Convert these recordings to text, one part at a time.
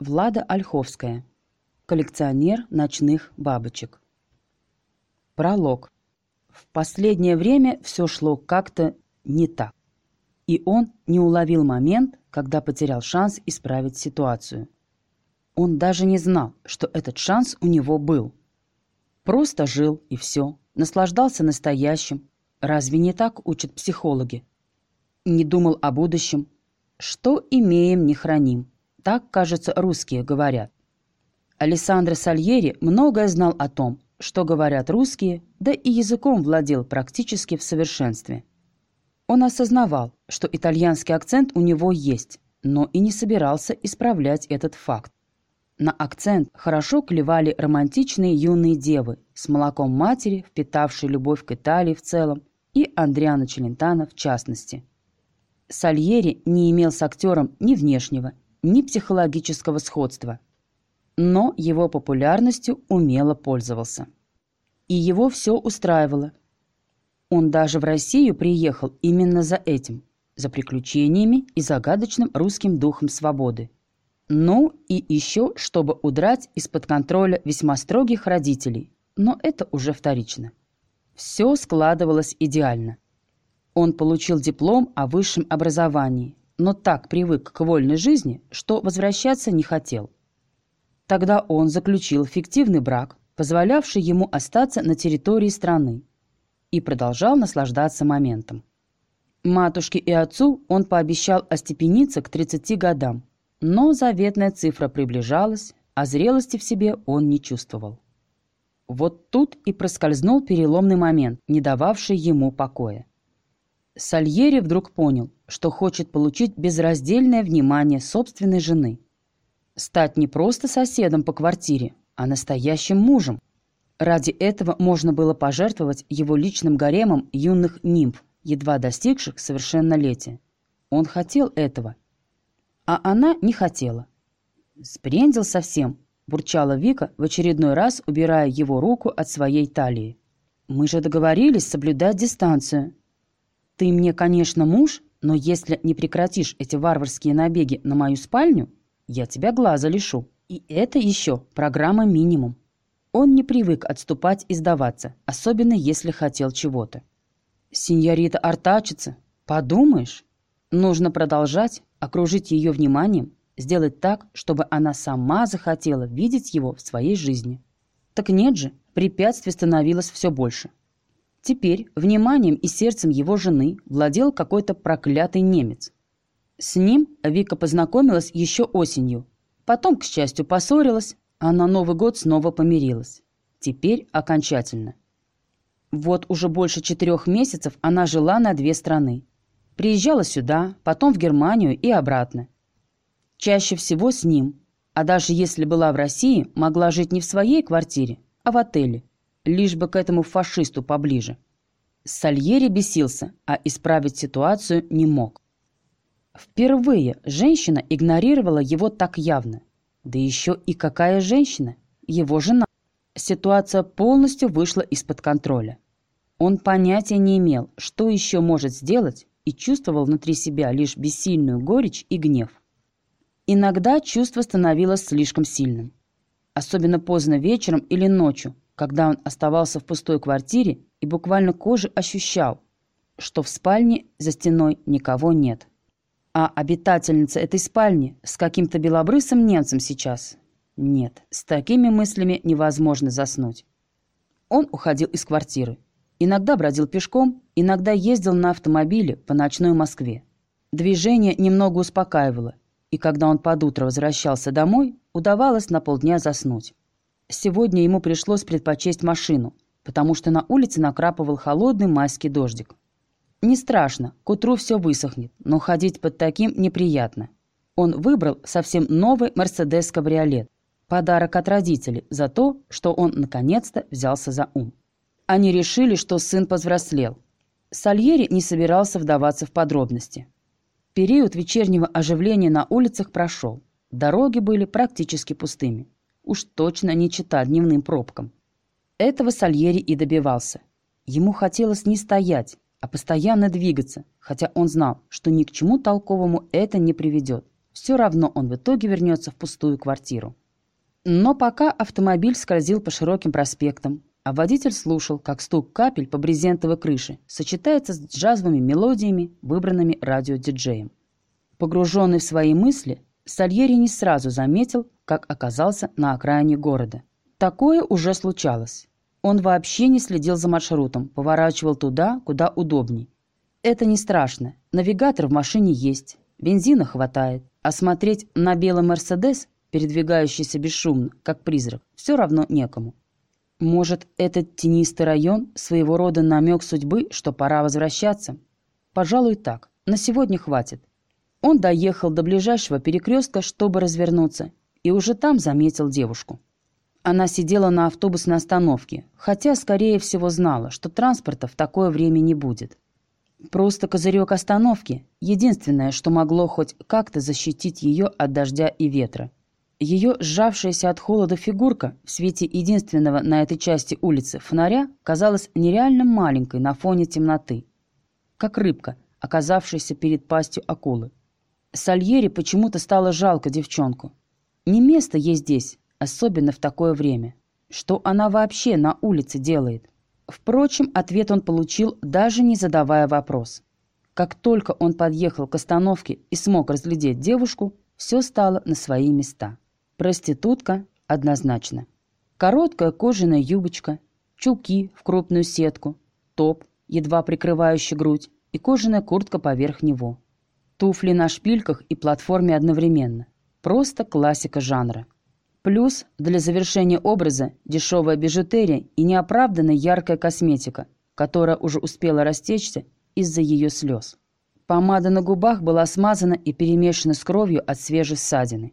Влада Ольховская. Коллекционер ночных бабочек. Пролог. В последнее время все шло как-то не так. И он не уловил момент, когда потерял шанс исправить ситуацию. Он даже не знал, что этот шанс у него был. Просто жил и все, наслаждался настоящим. Разве не так учат психологи? Не думал о будущем. Что имеем, не храним. Так, кажется, русские говорят. Алессандро Сальери многое знал о том, что говорят русские, да и языком владел практически в совершенстве. Он осознавал, что итальянский акцент у него есть, но и не собирался исправлять этот факт. На акцент хорошо клевали романтичные юные девы с молоком матери, впитавшие любовь к Италии в целом, и Андриана Челентано в частности. Сальери не имел с актером ни внешнего, ни психологического сходства, но его популярностью умело пользовался. И его все устраивало – он даже в Россию приехал именно за этим, за приключениями и загадочным русским духом свободы. Ну и еще, чтобы удрать из-под контроля весьма строгих родителей, но это уже вторично. Все складывалось идеально. Он получил диплом о высшем образовании, но так привык к вольной жизни, что возвращаться не хотел. Тогда он заключил фиктивный брак, позволявший ему остаться на территории страны, и продолжал наслаждаться моментом. Матушке и отцу он пообещал остепениться к 30 годам, но заветная цифра приближалась, а зрелости в себе он не чувствовал. Вот тут и проскользнул переломный момент, не дававший ему покоя. Сальери вдруг понял, что хочет получить безраздельное внимание собственной жены. Стать не просто соседом по квартире, а настоящим мужем, Ради этого можно было пожертвовать его личным гаремом юных нимф, едва достигших совершеннолетия. Он хотел этого. А она не хотела. «Сбрендил совсем», – бурчала Вика, в очередной раз убирая его руку от своей талии. «Мы же договорились соблюдать дистанцию. Ты мне, конечно, муж, но если не прекратишь эти варварские набеги на мою спальню, я тебя глаза лишу. И это еще программа минимум». Он не привык отступать и сдаваться, особенно если хотел чего-то. «Синьорита артачится. Подумаешь. Нужно продолжать, окружить ее вниманием, сделать так, чтобы она сама захотела видеть его в своей жизни. Так нет же, препятствий становилось все больше. Теперь вниманием и сердцем его жены владел какой-то проклятый немец. С ним Вика познакомилась еще осенью. Потом, к счастью, поссорилась, а на Новый год снова помирилась. Теперь окончательно. Вот уже больше четырех месяцев она жила на две страны. Приезжала сюда, потом в Германию и обратно. Чаще всего с ним, а даже если была в России, могла жить не в своей квартире, а в отеле, лишь бы к этому фашисту поближе. Сальери бесился, а исправить ситуацию не мог. Впервые женщина игнорировала его так явно – да еще и какая женщина? Его жена. Ситуация полностью вышла из-под контроля. Он понятия не имел, что еще может сделать, и чувствовал внутри себя лишь бессильную горечь и гнев. Иногда чувство становилось слишком сильным. Особенно поздно вечером или ночью, когда он оставался в пустой квартире и буквально кожей ощущал, что в спальне за стеной никого нет. А обитательница этой спальни с каким-то белобрысым немцем сейчас? Нет, с такими мыслями невозможно заснуть. Он уходил из квартиры. Иногда бродил пешком, иногда ездил на автомобиле по ночной Москве. Движение немного успокаивало, и когда он под утро возвращался домой, удавалось на полдня заснуть. Сегодня ему пришлось предпочесть машину, потому что на улице накрапывал холодный майский дождик. Не страшно, к утру все высохнет, но ходить под таким неприятно. Он выбрал совсем новый «Мерседес-кабриолет». Подарок от родителей за то, что он наконец-то взялся за ум. Они решили, что сын повзрослел. Сальери не собирался вдаваться в подробности. Период вечернего оживления на улицах прошел. Дороги были практически пустыми. Уж точно не чита дневным пробкам. Этого Сальери и добивался. Ему хотелось не стоять, а постоянно двигаться, хотя он знал, что ни к чему толковому это не приведет. Все равно он в итоге вернется в пустую квартиру. Но пока автомобиль скользил по широким проспектам, а водитель слушал, как стук капель по брезентовой крыше сочетается с джазовыми мелодиями, выбранными радиодиджеем. Погруженный в свои мысли, Сальери не сразу заметил, как оказался на окраине города. Такое уже случалось. Он вообще не следил за маршрутом, поворачивал туда, куда удобней. Это не страшно. Навигатор в машине есть, бензина хватает. А смотреть на белый «Мерседес», передвигающийся бесшумно, как призрак, все равно некому. Может, этот тенистый район своего рода намек судьбы, что пора возвращаться? Пожалуй, так. На сегодня хватит. Он доехал до ближайшего перекрестка, чтобы развернуться, и уже там заметил девушку. Она сидела на автобусной остановке, хотя, скорее всего, знала, что транспорта в такое время не будет. Просто козырек остановки – единственное, что могло хоть как-то защитить ее от дождя и ветра. Ее сжавшаяся от холода фигурка в свете единственного на этой части улицы фонаря казалась нереально маленькой на фоне темноты. Как рыбка, оказавшаяся перед пастью акулы. Сальери почему-то стало жалко девчонку. Не место ей здесь, особенно в такое время. Что она вообще на улице делает? Впрочем, ответ он получил, даже не задавая вопрос. Как только он подъехал к остановке и смог разглядеть девушку, все стало на свои места. Проститутка однозначно. Короткая кожаная юбочка, чулки в крупную сетку, топ, едва прикрывающий грудь, и кожаная куртка поверх него. Туфли на шпильках и платформе одновременно. Просто классика жанра. Плюс для завершения образа дешевая бижутерия и неоправданная яркая косметика, которая уже успела растечься из-за ее слез. Помада на губах была смазана и перемешана с кровью от свежей ссадины.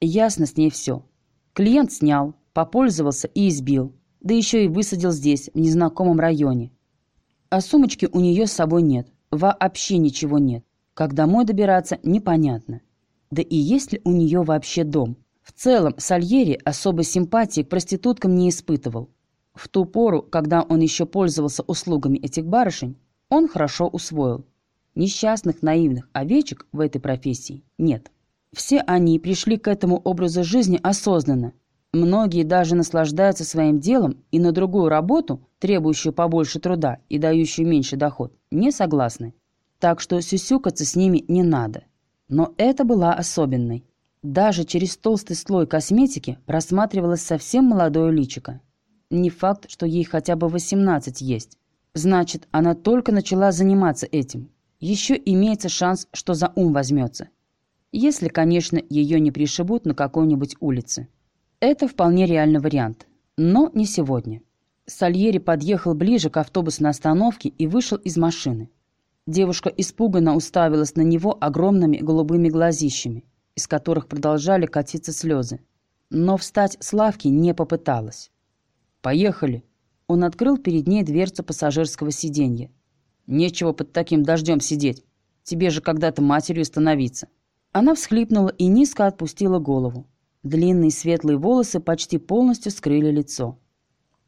Ясно с ней все. Клиент снял, попользовался и избил, да еще и высадил здесь, в незнакомом районе. А сумочки у нее с собой нет, вообще ничего нет. Как домой добираться, непонятно. Да и есть ли у нее вообще дом? В целом, Сальери особой симпатии к проституткам не испытывал. В ту пору, когда он еще пользовался услугами этих барышень, он хорошо усвоил. Несчастных наивных овечек в этой профессии нет. Все они пришли к этому образу жизни осознанно. Многие даже наслаждаются своим делом и на другую работу, требующую побольше труда и дающую меньше доход, не согласны. Так что сюсюкаться с ними не надо. Но это была особенной. Даже через толстый слой косметики просматривалось совсем молодое личико. Не факт, что ей хотя бы 18 есть. Значит, она только начала заниматься этим. Еще имеется шанс, что за ум возьмется. Если, конечно, ее не пришибут на какой-нибудь улице. Это вполне реальный вариант. Но не сегодня. Сальери подъехал ближе к автобусной остановке и вышел из машины. Девушка испуганно уставилась на него огромными голубыми глазищами, из которых продолжали катиться слезы. Но встать с лавки не попыталась. «Поехали!» Он открыл перед ней дверцу пассажирского сиденья. «Нечего под таким дождем сидеть. Тебе же когда-то матерью становиться». Она всхлипнула и низко отпустила голову. Длинные светлые волосы почти полностью скрыли лицо.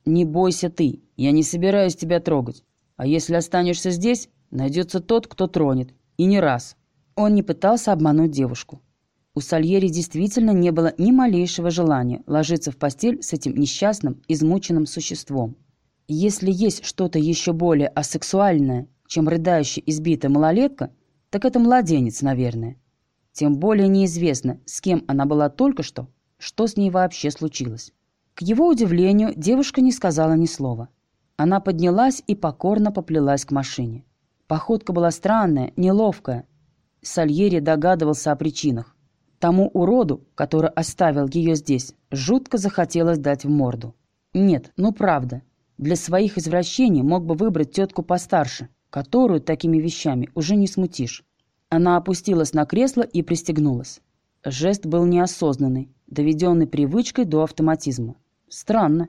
«Не бойся ты, я не собираюсь тебя трогать. А если останешься здесь, найдется тот, кто тронет. И не раз». Он не пытался обмануть девушку. У Сальери действительно не было ни малейшего желания ложиться в постель с этим несчастным, измученным существом. Если есть что-то еще более асексуальное, чем рыдающая избитая малолетка, так это младенец, наверное. Тем более неизвестно, с кем она была только что, что с ней вообще случилось. К его удивлению, девушка не сказала ни слова. Она поднялась и покорно поплелась к машине. Походка была странная, неловкая. Сальери догадывался о причинах. Тому уроду, который оставил ее здесь, жутко захотелось дать в морду. Нет, ну правда. Для своих извращений мог бы выбрать тетку постарше, которую такими вещами уже не смутишь. Она опустилась на кресло и пристегнулась. Жест был неосознанный, доведенный привычкой до автоматизма. Странно.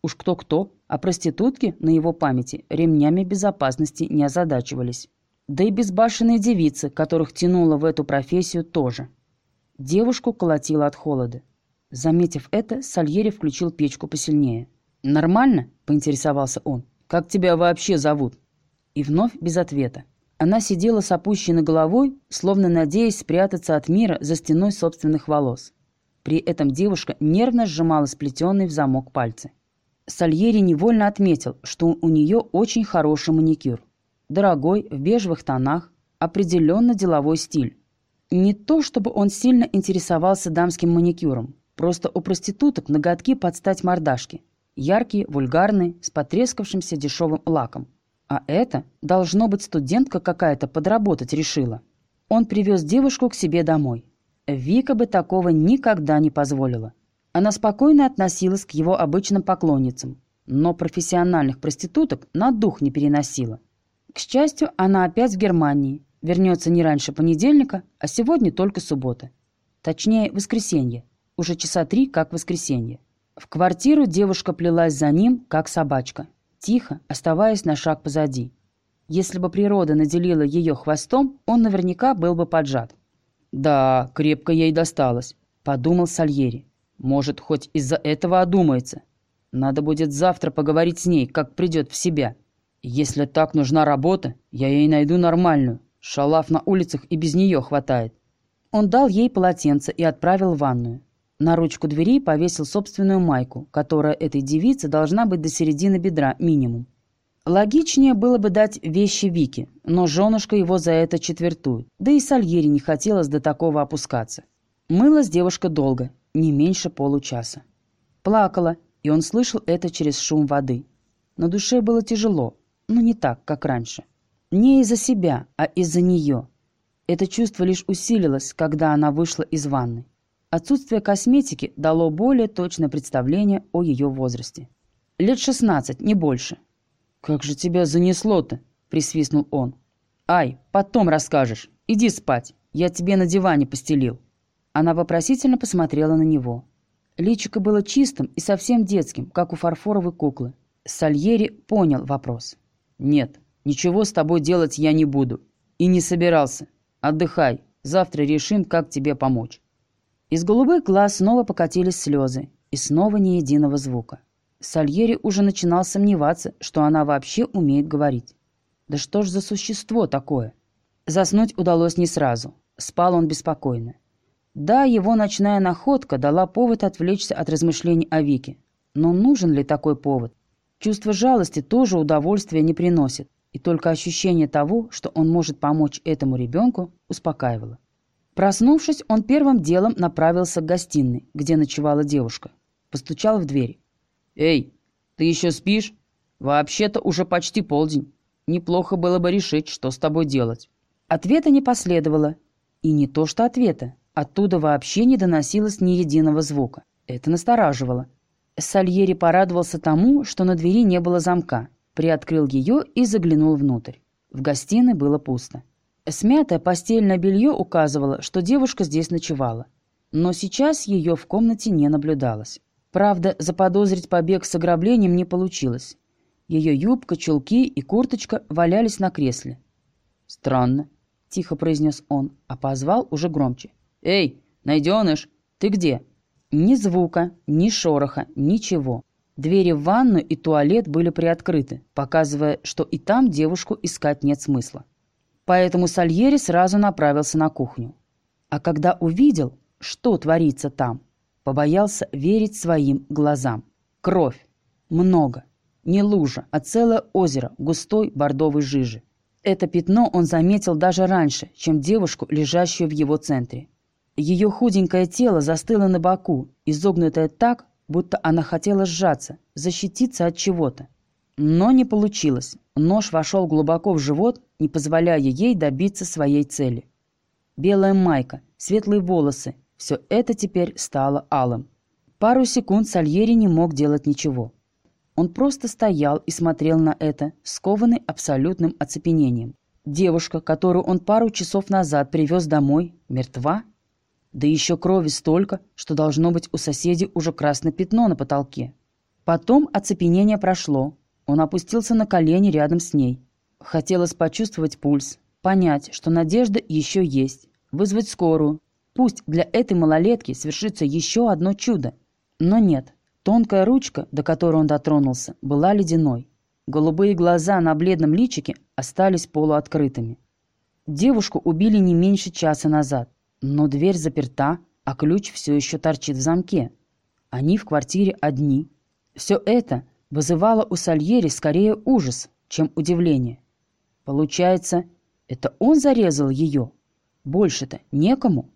Уж кто-кто, а проститутки на его памяти ремнями безопасности не озадачивались. Да и безбашенные девицы, которых тянуло в эту профессию, тоже. Девушку колотило от холода. Заметив это, Сальери включил печку посильнее. «Нормально?» – поинтересовался он. «Как тебя вообще зовут?» И вновь без ответа. Она сидела с опущенной головой, словно надеясь спрятаться от мира за стеной собственных волос. При этом девушка нервно сжимала сплетенный в замок пальцы. Сальери невольно отметил, что у нее очень хороший маникюр. Дорогой, в бежевых тонах, определенно деловой стиль. Не то, чтобы он сильно интересовался дамским маникюром. Просто у проституток ноготки под стать мордашки. Яркие, вульгарные, с потрескавшимся дешевым лаком. А это, должно быть, студентка какая-то подработать решила. Он привез девушку к себе домой. Вика бы такого никогда не позволила. Она спокойно относилась к его обычным поклонницам, но профессиональных проституток на дух не переносила. К счастью, она опять в Германии, вернется не раньше понедельника, а сегодня только суббота. Точнее, воскресенье. Уже часа три, как воскресенье. В квартиру девушка плелась за ним, как собачка, тихо, оставаясь на шаг позади. Если бы природа наделила ее хвостом, он наверняка был бы поджат. «Да, крепко ей досталось», — подумал Сальери. «Может, хоть из-за этого одумается. Надо будет завтра поговорить с ней, как придет в себя. Если так нужна работа, я ей найду нормальную. Шалав на улицах и без нее хватает». Он дал ей полотенце и отправил в ванную. На ручку двери повесил собственную майку, которая этой девице должна быть до середины бедра минимум. Логичнее было бы дать вещи Вике, но женушка его за это четвертует, да и Сальери не хотелось до такого опускаться. Мылась девушка долго, не меньше получаса. Плакала, и он слышал это через шум воды. На душе было тяжело, но не так, как раньше. Не из-за себя, а из-за нее. Это чувство лишь усилилось, когда она вышла из ванны. Отсутствие косметики дало более точное представление о ее возрасте. Лет 16, не больше. «Как же тебя занесло-то?» – присвистнул он. «Ай, потом расскажешь. Иди спать. Я тебе на диване постелил». Она вопросительно посмотрела на него. Личико было чистым и совсем детским, как у фарфоровой куклы. Сальери понял вопрос. «Нет, ничего с тобой делать я не буду. И не собирался. Отдыхай. Завтра решим, как тебе помочь». Из голубых глаз снова покатились слезы, и снова ни единого звука. Сальери уже начинал сомневаться, что она вообще умеет говорить. Да что ж за существо такое? Заснуть удалось не сразу. Спал он беспокойно. Да, его ночная находка дала повод отвлечься от размышлений о Вике. Но нужен ли такой повод? Чувство жалости тоже удовольствия не приносит, и только ощущение того, что он может помочь этому ребенку, успокаивало. Проснувшись, он первым делом направился к гостиной, где ночевала девушка. Постучал в дверь. «Эй, ты еще спишь? Вообще-то уже почти полдень. Неплохо было бы решить, что с тобой делать». Ответа не последовало. И не то что ответа. Оттуда вообще не доносилось ни единого звука. Это настораживало. Сальери порадовался тому, что на двери не было замка. Приоткрыл ее и заглянул внутрь. В гостиной было пусто. Смятое постельное белье указывало, что девушка здесь ночевала. Но сейчас ее в комнате не наблюдалось. Правда, заподозрить побег с ограблением не получилось. Ее юбка, чулки и курточка валялись на кресле. «Странно», — тихо произнес он, а позвал уже громче. «Эй, найденыш, ты где?» Ни звука, ни шороха, ничего. Двери в ванную и туалет были приоткрыты, показывая, что и там девушку искать нет смысла. Поэтому Сальери сразу направился на кухню. А когда увидел, что творится там, побоялся верить своим глазам. Кровь. Много. Не лужа, а целое озеро густой бордовой жижи. Это пятно он заметил даже раньше, чем девушку, лежащую в его центре. Ее худенькое тело застыло на боку, изогнутое так, будто она хотела сжаться, защититься от чего-то. Но не получилось. Нож вошел глубоко в живот, не позволяя ей добиться своей цели. Белая майка, светлые волосы – все это теперь стало алым. Пару секунд Сальери не мог делать ничего. Он просто стоял и смотрел на это, скованный абсолютным оцепенением. Девушка, которую он пару часов назад привез домой, мертва? Да еще крови столько, что должно быть у соседей уже красное пятно на потолке. Потом оцепенение прошло, он опустился на колени рядом с ней. Хотелось почувствовать пульс, понять, что надежда еще есть, вызвать скорую. Пусть для этой малолетки свершится еще одно чудо. Но нет. Тонкая ручка, до которой он дотронулся, была ледяной. Голубые глаза на бледном личике остались полуоткрытыми. Девушку убили не меньше часа назад, но дверь заперта, а ключ все еще торчит в замке. Они в квартире одни. Все это вызывало у Сальери скорее ужас, чем удивление. Получается, это он зарезал ее? Больше-то некому.